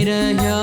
विचरी रह्या